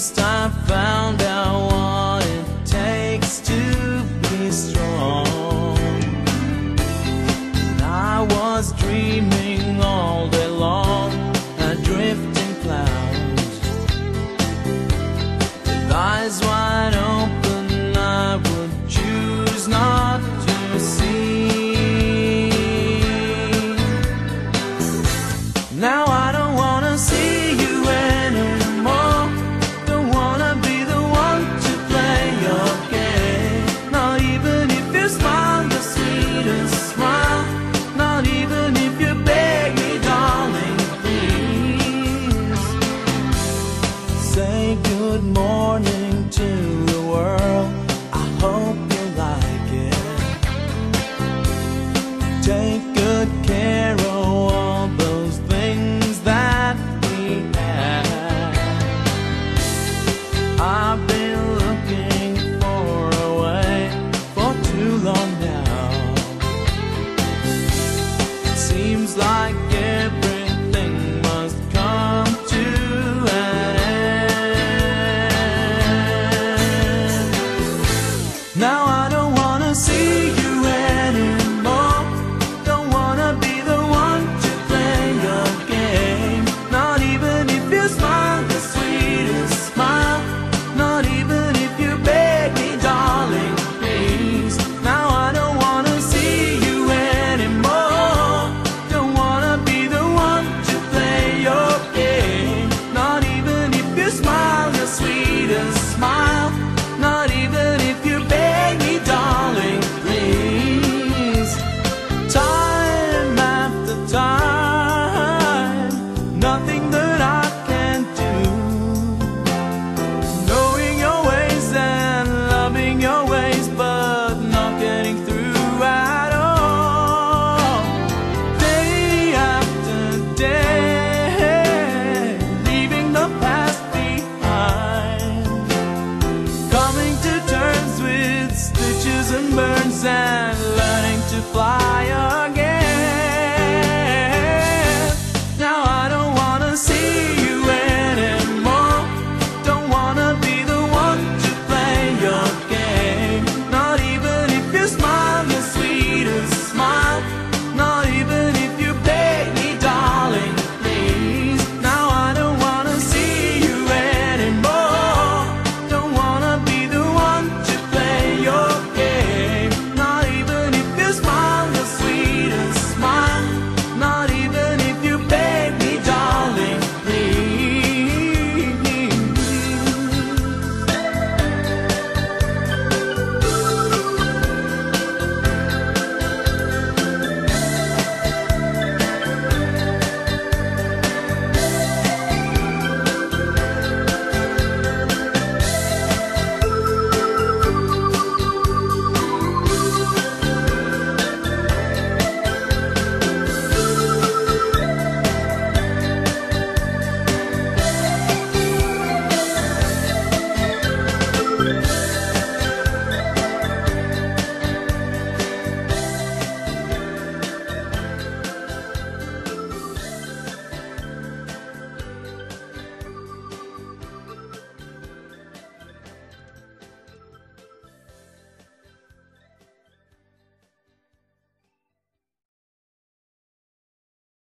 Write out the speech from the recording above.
least I found out what it takes to be strong. And I was dreaming all day long, a drifting cloud. With eyes wide and learning to fly.